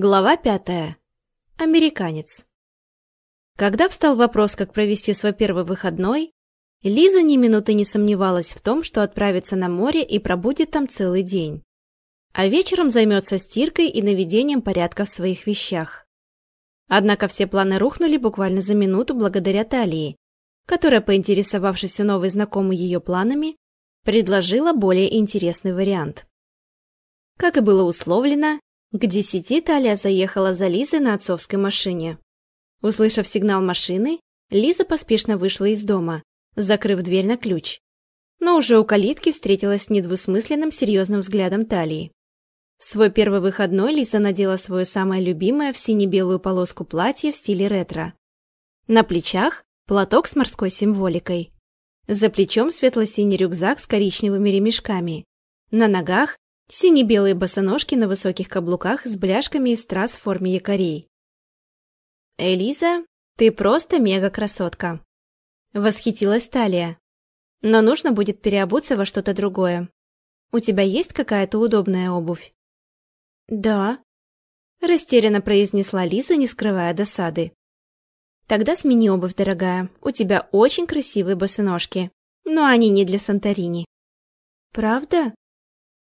Глава пятая. Американец. Когда встал вопрос, как провести свой первый выходной, Лиза ни минуты не сомневалась в том, что отправится на море и пробудет там целый день. А вечером займется стиркой и наведением порядка в своих вещах. Однако все планы рухнули буквально за минуту благодаря Талии, которая, поинтересовавшись у новой знакомой ее планами, предложила более интересный вариант. Как и было условлено, к десяти Таля заехала за Лизой на отцовской машине. Услышав сигнал машины, Лиза поспешно вышла из дома, закрыв дверь на ключ. Но уже у калитки встретилась с недвусмысленным серьезным взглядом Талии. В свой первый выходной Лиза надела свое самое любимое в сине-белую полоску платье в стиле ретро. На плечах – платок с морской символикой. За плечом светло-синий рюкзак с коричневыми ремешками. На ногах Сине-белые босоножки на высоких каблуках с бляшками из страз в форме якорей. «Элиза, ты просто мега-красотка!» Восхитилась Талия. «Но нужно будет переобуться во что-то другое. У тебя есть какая-то удобная обувь?» «Да», — растерянно произнесла Лиза, не скрывая досады. «Тогда смени обувь, дорогая. У тебя очень красивые босоножки, но они не для Санторини». «Правда?»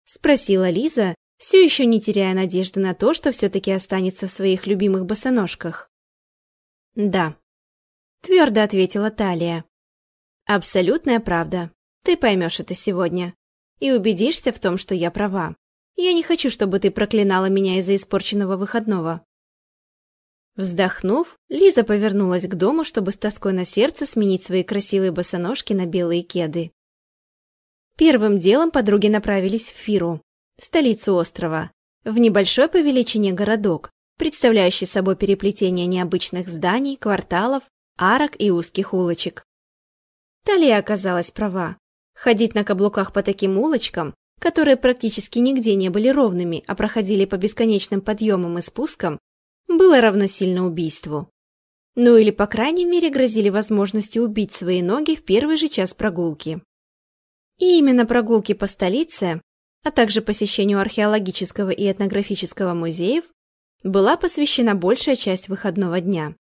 — спросила Лиза, все еще не теряя надежды на то, что все-таки останется в своих любимых босоножках. «Да», — твердо ответила Талия. «Абсолютная правда. Ты поймешь это сегодня. И убедишься в том, что я права. Я не хочу, чтобы ты проклинала меня из-за испорченного выходного». Вздохнув, Лиза повернулась к дому, чтобы с тоской на сердце сменить свои красивые босоножки на белые кеды. Первым делом подруги направились в Фиру, столицу острова, в небольшой по величине городок, представляющий собой переплетение необычных зданий, кварталов, арок и узких улочек. Талия оказалась права. Ходить на каблуках по таким улочкам, которые практически нигде не были ровными, а проходили по бесконечным подъемам и спускам, было равносильно убийству. Ну или, по крайней мере, грозили возможностью убить свои ноги в первый же час прогулки. И именно прогулки по столице, а также посещению археологического и этнографического музеев, была посвящена большая часть выходного дня.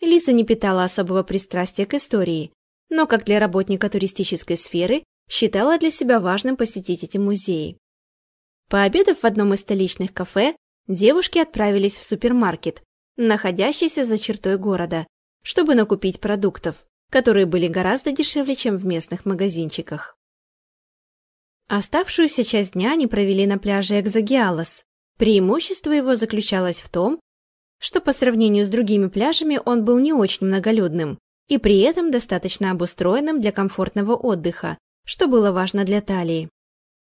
Лиза не питала особого пристрастия к истории, но, как для работника туристической сферы, считала для себя важным посетить эти музеи. Пообедав в одном из столичных кафе, девушки отправились в супермаркет, находящийся за чертой города, чтобы накупить продуктов которые были гораздо дешевле, чем в местных магазинчиках. Оставшуюся часть дня они провели на пляже Экзогиалос. Преимущество его заключалось в том, что по сравнению с другими пляжами он был не очень многолюдным и при этом достаточно обустроенным для комфортного отдыха, что было важно для талии.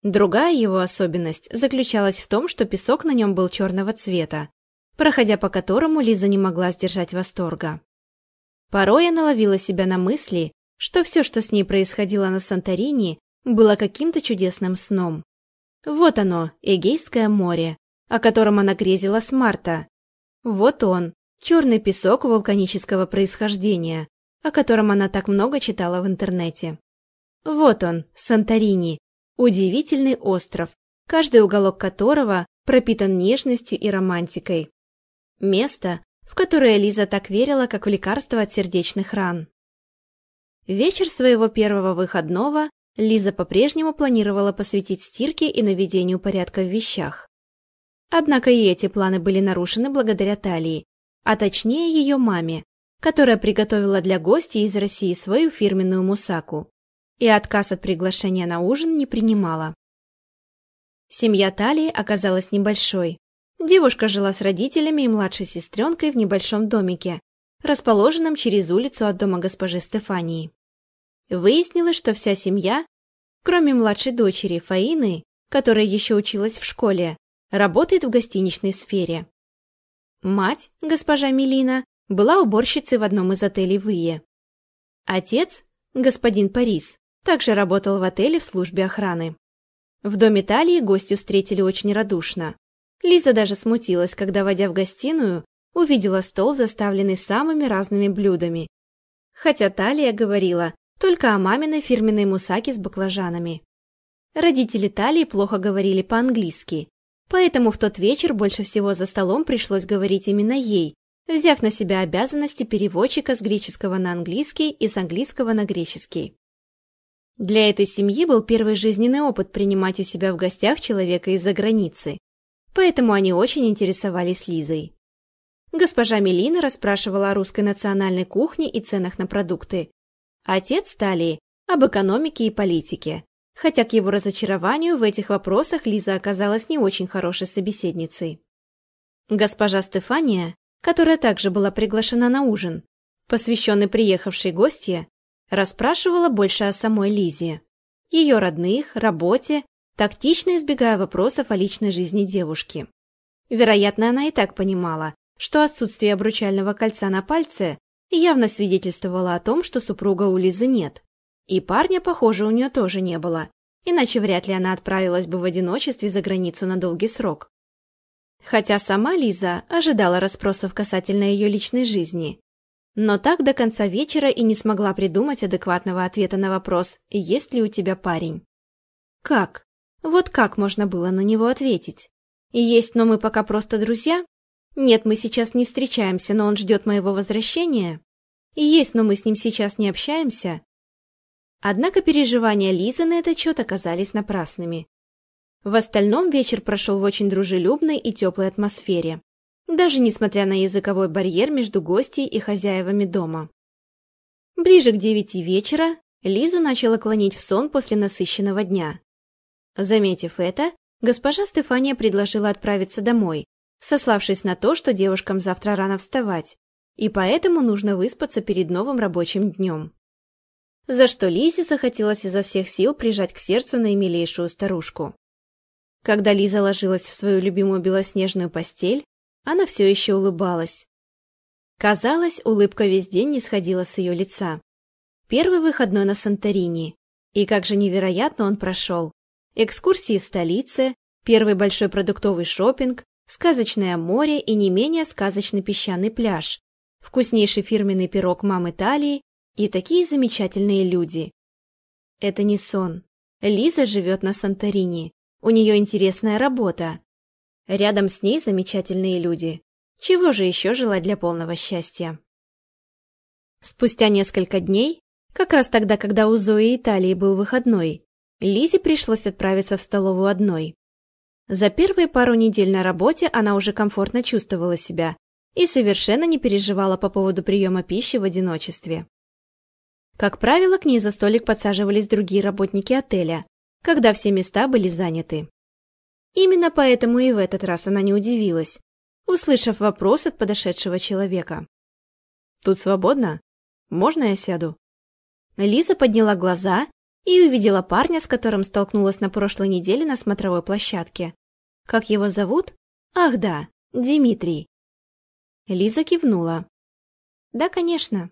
Другая его особенность заключалась в том, что песок на нем был черного цвета, проходя по которому Лиза не могла сдержать восторга. Порой она ловила себя на мысли, что все, что с ней происходило на Санторини, было каким-то чудесным сном. Вот оно, Эгейское море, о котором она грезила с марта. Вот он, черный песок вулканического происхождения, о котором она так много читала в интернете. Вот он, Санторини, удивительный остров, каждый уголок которого пропитан нежностью и романтикой. Место, в которое Лиза так верила, как в лекарство от сердечных ран. Вечер своего первого выходного Лиза по-прежнему планировала посвятить стирке и наведению порядка в вещах. Однако и эти планы были нарушены благодаря Талии, а точнее ее маме, которая приготовила для гостей из России свою фирменную мусаку и отказ от приглашения на ужин не принимала. Семья Талии оказалась небольшой. Девушка жила с родителями и младшей сестренкой в небольшом домике, расположенном через улицу от дома госпожи Стефании. Выяснилось, что вся семья, кроме младшей дочери Фаины, которая еще училась в школе, работает в гостиничной сфере. Мать, госпожа Милина, была уборщицей в одном из отелей Вые. Отец, господин Парис, также работал в отеле в службе охраны. В доме Талии гостю встретили очень радушно. Лиза даже смутилась, когда, войдя в гостиную, увидела стол, заставленный самыми разными блюдами. Хотя Талия говорила только о маминой фирменной мусаке с баклажанами. Родители Талии плохо говорили по-английски, поэтому в тот вечер больше всего за столом пришлось говорить именно ей, взяв на себя обязанности переводчика с греческого на английский и с английского на греческий. Для этой семьи был первый жизненный опыт принимать у себя в гостях человека из-за границы поэтому они очень интересовались Лизой. Госпожа Мелина расспрашивала о русской национальной кухне и ценах на продукты. Отец Талии – об экономике и политике. Хотя к его разочарованию в этих вопросах Лиза оказалась не очень хорошей собеседницей. Госпожа Стефания, которая также была приглашена на ужин, посвященный приехавшей гостье, расспрашивала больше о самой Лизе, ее родных, работе тактично избегая вопросов о личной жизни девушки. Вероятно, она и так понимала, что отсутствие обручального кольца на пальце явно свидетельствовало о том, что супруга у Лизы нет. И парня, похоже, у нее тоже не было, иначе вряд ли она отправилась бы в одиночестве за границу на долгий срок. Хотя сама Лиза ожидала расспросов касательно ее личной жизни, но так до конца вечера и не смогла придумать адекватного ответа на вопрос «Есть ли у тебя парень?». «Как?» Вот как можно было на него ответить? И есть, но мы пока просто друзья? Нет, мы сейчас не встречаемся, но он ждет моего возвращения. И есть, но мы с ним сейчас не общаемся. Однако переживания Лизы на этот счет оказались напрасными. В остальном вечер прошел в очень дружелюбной и теплой атмосфере, даже несмотря на языковой барьер между гостей и хозяевами дома. Ближе к девяти вечера Лизу начала клонить в сон после насыщенного дня. Заметив это, госпожа Стефания предложила отправиться домой, сославшись на то, что девушкам завтра рано вставать, и поэтому нужно выспаться перед новым рабочим днем. За что Лизе захотелось изо всех сил прижать к сердцу наимилейшую старушку. Когда Лиза ложилась в свою любимую белоснежную постель, она все еще улыбалась. Казалось, улыбка весь день не сходила с ее лица. Первый выходной на Санторини. И как же невероятно он прошел экскурсии в столице, первый большой продуктовый шопинг, сказочное море и не менее сказочный песчаный пляж, вкуснейший фирменный пирог мамы Италии и такие замечательные люди. Это не сон. Лиза живет на Санторини. У нее интересная работа. Рядом с ней замечательные люди. Чего же еще желать для полного счастья? Спустя несколько дней, как раз тогда, когда у Зои Италии был выходной, Лизе пришлось отправиться в столовую одной. За первые пару недель на работе она уже комфортно чувствовала себя и совершенно не переживала по поводу приема пищи в одиночестве. Как правило, к ней за столик подсаживались другие работники отеля, когда все места были заняты. Именно поэтому и в этот раз она не удивилась, услышав вопрос от подошедшего человека. «Тут свободно? Можно я сяду?» Лиза подняла глаза и увидела парня, с которым столкнулась на прошлой неделе на смотровой площадке. Как его зовут? Ах да, Дмитрий. Лиза кивнула. Да, конечно.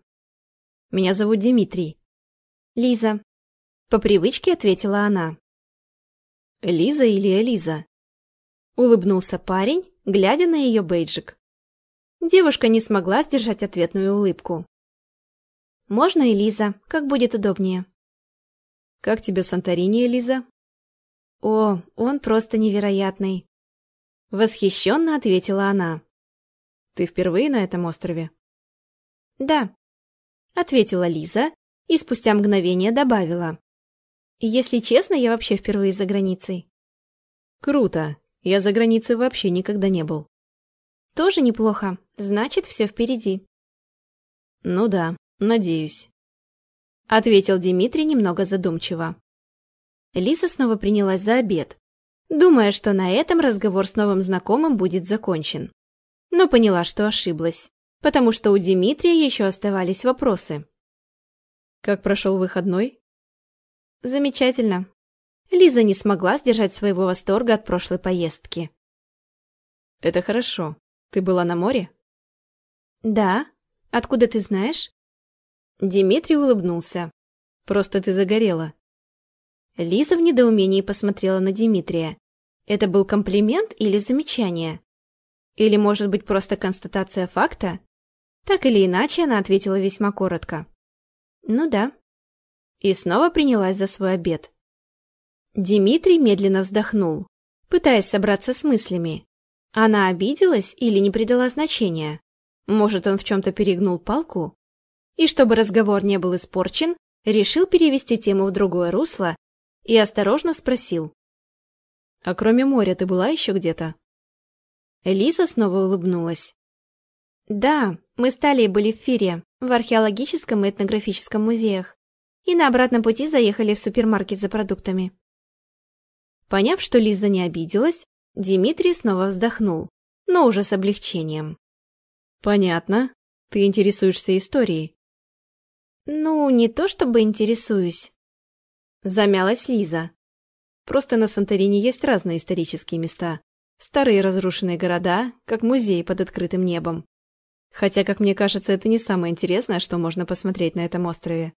Меня зовут Дмитрий. Лиза. По привычке ответила она. Лиза или Элиза? Улыбнулся парень, глядя на ее бейджик. Девушка не смогла сдержать ответную улыбку. «Можно, Элиза, как будет удобнее», как тебе Санторини, Элиза?» «О, он просто невероятный!» Восхищенно ответила она. «Ты впервые на этом острове?» «Да», — ответила Лиза и спустя мгновение добавила. «Если честно, я вообще впервые за границей». «Круто! Я за границей вообще никогда не был». «Тоже неплохо. Значит, все впереди». «Ну да, надеюсь». — ответил Дмитрий немного задумчиво. Лиса снова принялась за обед, думая, что на этом разговор с новым знакомым будет закончен. Но поняла, что ошиблась, потому что у Дмитрия еще оставались вопросы. «Как прошел выходной?» «Замечательно». Лиза не смогла сдержать своего восторга от прошлой поездки. «Это хорошо. Ты была на море?» «Да. Откуда ты знаешь?» Дмитрий улыбнулся. «Просто ты загорела». Лиза в недоумении посмотрела на Дмитрия. Это был комплимент или замечание? Или, может быть, просто констатация факта? Так или иначе, она ответила весьма коротко. «Ну да». И снова принялась за свой обед. Дмитрий медленно вздохнул, пытаясь собраться с мыслями. Она обиделась или не придала значения? Может, он в чем-то перегнул палку? и чтобы разговор не был испорчен, решил перевести тему в другое русло и осторожно спросил. «А кроме моря ты была еще где-то?» Лиза снова улыбнулась. «Да, мы с Талией были в Фире, в археологическом и этнографическом музеях, и на обратном пути заехали в супермаркет за продуктами». Поняв, что Лиза не обиделась, Дмитрий снова вздохнул, но уже с облегчением. «Понятно. Ты интересуешься историей. «Ну, не то чтобы интересуюсь», — замялась Лиза. «Просто на Санторини есть разные исторические места. Старые разрушенные города, как музей под открытым небом. Хотя, как мне кажется, это не самое интересное, что можно посмотреть на этом острове.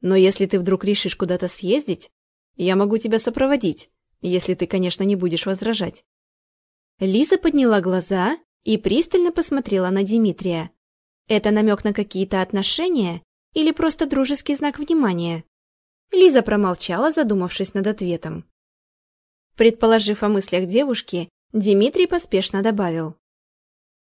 Но если ты вдруг решишь куда-то съездить, я могу тебя сопроводить, если ты, конечно, не будешь возражать». Лиза подняла глаза и пристально посмотрела на Дмитрия. Это намек на какие-то отношения или просто дружеский знак внимания? Лиза промолчала, задумавшись над ответом. Предположив о мыслях девушки, Дмитрий поспешно добавил.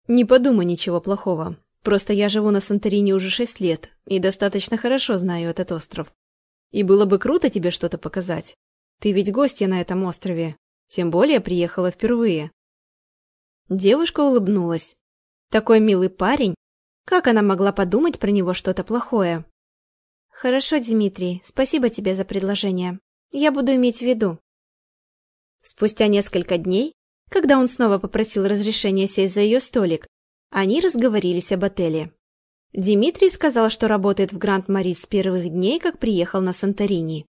«Не подумай ничего плохого. Просто я живу на Санторини уже шесть лет и достаточно хорошо знаю этот остров. И было бы круто тебе что-то показать. Ты ведь гостья на этом острове, тем более приехала впервые». Девушка улыбнулась. Такой милый парень как она могла подумать про него что-то плохое? «Хорошо, Дмитрий, спасибо тебе за предложение. Я буду иметь в виду». Спустя несколько дней, когда он снова попросил разрешения сесть за ее столик, они разговорились об отеле. Дмитрий сказал, что работает в Гранд-Марис с первых дней, как приехал на Санторини.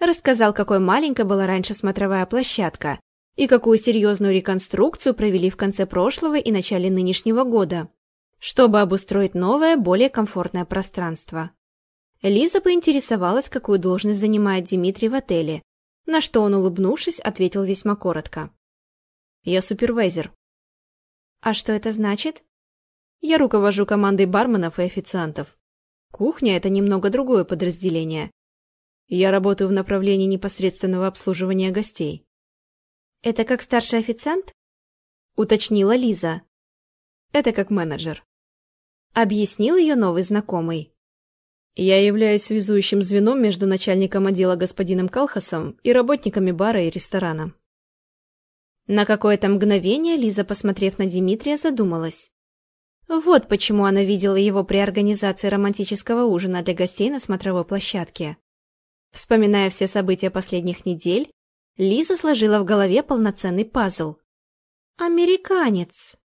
Рассказал, какой маленькой была раньше смотровая площадка и какую серьезную реконструкцию провели в конце прошлого и начале нынешнего года чтобы обустроить новое, более комфортное пространство. Лиза поинтересовалась, какую должность занимает Дмитрий в отеле, на что он, улыбнувшись, ответил весьма коротко. «Я супервайзер». «А что это значит?» «Я руковожу командой барменов и официантов. Кухня – это немного другое подразделение. Я работаю в направлении непосредственного обслуживания гостей». «Это как старший официант?» – уточнила Лиза. «Это как менеджер. — объяснил ее новый знакомый. «Я являюсь связующим звеном между начальником отдела господином Калхасом и работниками бара и ресторана». На какое-то мгновение Лиза, посмотрев на Дмитрия, задумалась. Вот почему она видела его при организации романтического ужина для гостей на смотровой площадке. Вспоминая все события последних недель, Лиза сложила в голове полноценный пазл. «Американец!»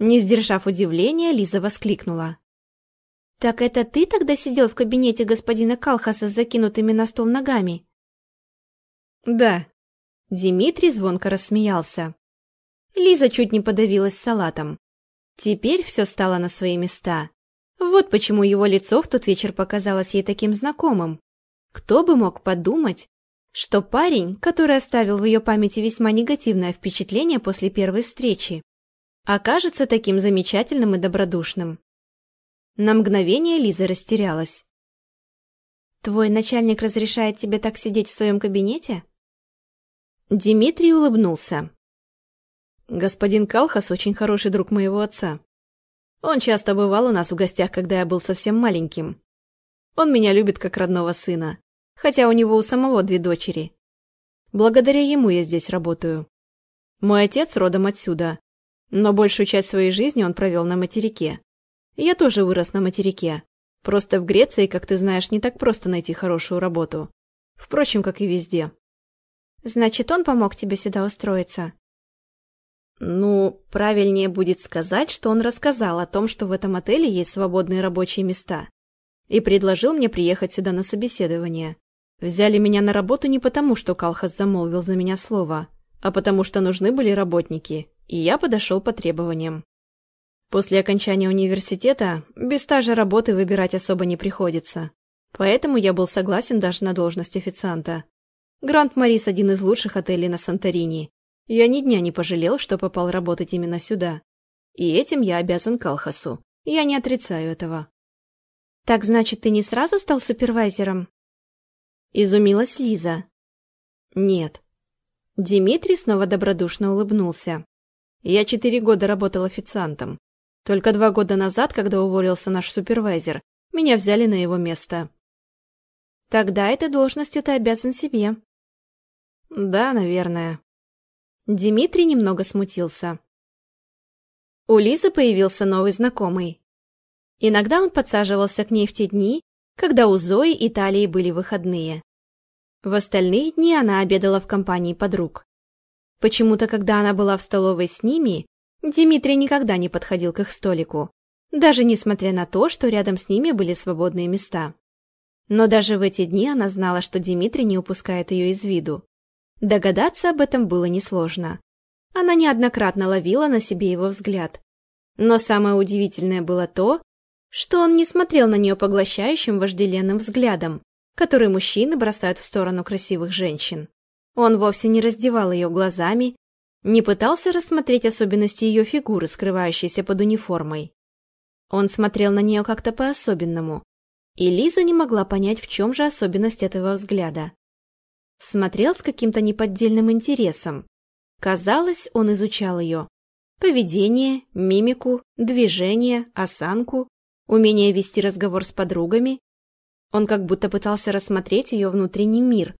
Не сдержав удивления, Лиза воскликнула. «Так это ты тогда сидел в кабинете господина Калхаса с закинутыми на стол ногами?» «Да». Дмитрий звонко рассмеялся. Лиза чуть не подавилась салатом. Теперь все стало на свои места. Вот почему его лицо в тот вечер показалось ей таким знакомым. Кто бы мог подумать, что парень, который оставил в ее памяти весьма негативное впечатление после первой встречи, окажется таким замечательным и добродушным. На мгновение Лиза растерялась. «Твой начальник разрешает тебе так сидеть в своем кабинете?» Дмитрий улыбнулся. «Господин Калхас очень хороший друг моего отца. Он часто бывал у нас в гостях, когда я был совсем маленьким. Он меня любит как родного сына, хотя у него у самого две дочери. Благодаря ему я здесь работаю. Мой отец родом отсюда, но большую часть своей жизни он провел на материке. Я тоже вырос на материке. Просто в Греции, как ты знаешь, не так просто найти хорошую работу. Впрочем, как и везде. Значит, он помог тебе сюда устроиться? Ну, правильнее будет сказать, что он рассказал о том, что в этом отеле есть свободные рабочие места. И предложил мне приехать сюда на собеседование. Взяли меня на работу не потому, что Калхас замолвил за меня слово, а потому что нужны были работники, и я подошел по требованиям. После окончания университета без стажа работы выбирать особо не приходится, поэтому я был согласен даже на должность официанта. Гранд Морис – один из лучших отелей на Санторини. Я ни дня не пожалел, что попал работать именно сюда. И этим я обязан Калхасу. Я не отрицаю этого. «Так, значит, ты не сразу стал супервайзером?» Изумилась Лиза. «Нет». Дмитрий снова добродушно улыбнулся. Я четыре года работал официантом. Только два года назад, когда уволился наш супервайзер, меня взяли на его место. Тогда этой должностью ты обязан себе. Да, наверное. Дмитрий немного смутился. У Лизы появился новый знакомый. Иногда он подсаживался к ней в те дни, когда у Зои и Талии были выходные. В остальные дни она обедала в компании подруг. Почему-то, когда она была в столовой с ними, Дмитрий никогда не подходил к их столику, даже несмотря на то, что рядом с ними были свободные места. Но даже в эти дни она знала, что Дмитрий не упускает ее из виду. Догадаться об этом было несложно. Она неоднократно ловила на себе его взгляд. Но самое удивительное было то, что он не смотрел на нее поглощающим вожделенным взглядом, который мужчины бросают в сторону красивых женщин. Он вовсе не раздевал ее глазами, не пытался рассмотреть особенности ее фигуры, скрывающейся под униформой. Он смотрел на нее как-то по-особенному, и Лиза не могла понять, в чем же особенность этого взгляда. Смотрел с каким-то неподдельным интересом. Казалось, он изучал ее. Поведение, мимику, движение, осанку, умение вести разговор с подругами. Он как будто пытался рассмотреть ее внутренний мир,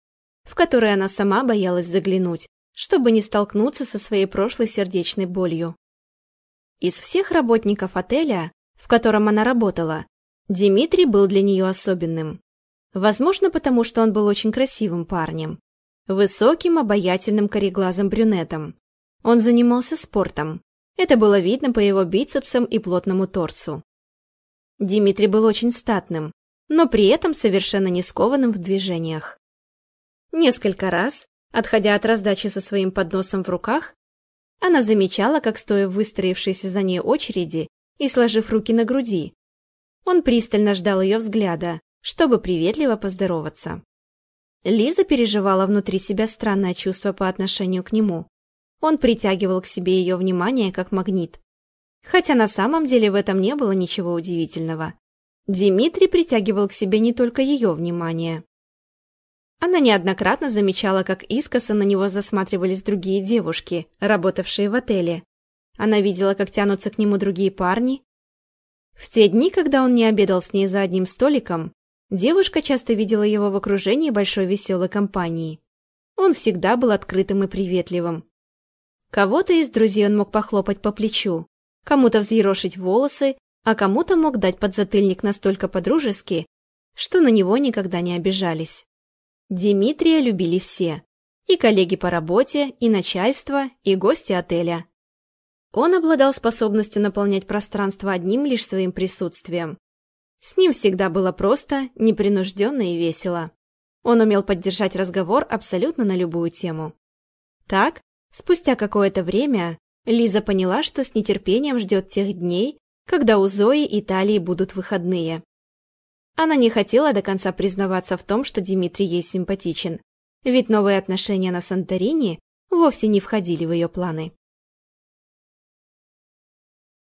в который она сама боялась заглянуть, чтобы не столкнуться со своей прошлой сердечной болью. Из всех работников отеля, в котором она работала, Дмитрий был для нее особенным. Возможно, потому что он был очень красивым парнем. Высоким, обаятельным кореглазым брюнетом. Он занимался спортом. Это было видно по его бицепсам и плотному торцу. Дмитрий был очень статным, но при этом совершенно не скованным в движениях. Несколько раз, отходя от раздачи со своим подносом в руках, она замечала, как, стоя в выстроившейся за ней очереди и сложив руки на груди, он пристально ждал ее взгляда, чтобы приветливо поздороваться. Лиза переживала внутри себя странное чувство по отношению к нему. Он притягивал к себе ее внимание как магнит. Хотя на самом деле в этом не было ничего удивительного. Дмитрий притягивал к себе не только ее внимание. Она неоднократно замечала, как искоса на него засматривались другие девушки, работавшие в отеле. Она видела, как тянутся к нему другие парни. В те дни, когда он не обедал с ней за одним столиком, девушка часто видела его в окружении большой веселой компании. Он всегда был открытым и приветливым. Кого-то из друзей он мог похлопать по плечу, кому-то взъерошить волосы, а кому-то мог дать подзатыльник настолько по-дружески, что на него никогда не обижались. Димитрия любили все. И коллеги по работе, и начальство, и гости отеля. Он обладал способностью наполнять пространство одним лишь своим присутствием. С ним всегда было просто, непринужденно и весело. Он умел поддержать разговор абсолютно на любую тему. Так, спустя какое-то время, Лиза поняла, что с нетерпением ждет тех дней, когда у Зои и Талии будут выходные. Она не хотела до конца признаваться в том, что Дмитрий ей симпатичен, ведь новые отношения на Санторини вовсе не входили в ее планы.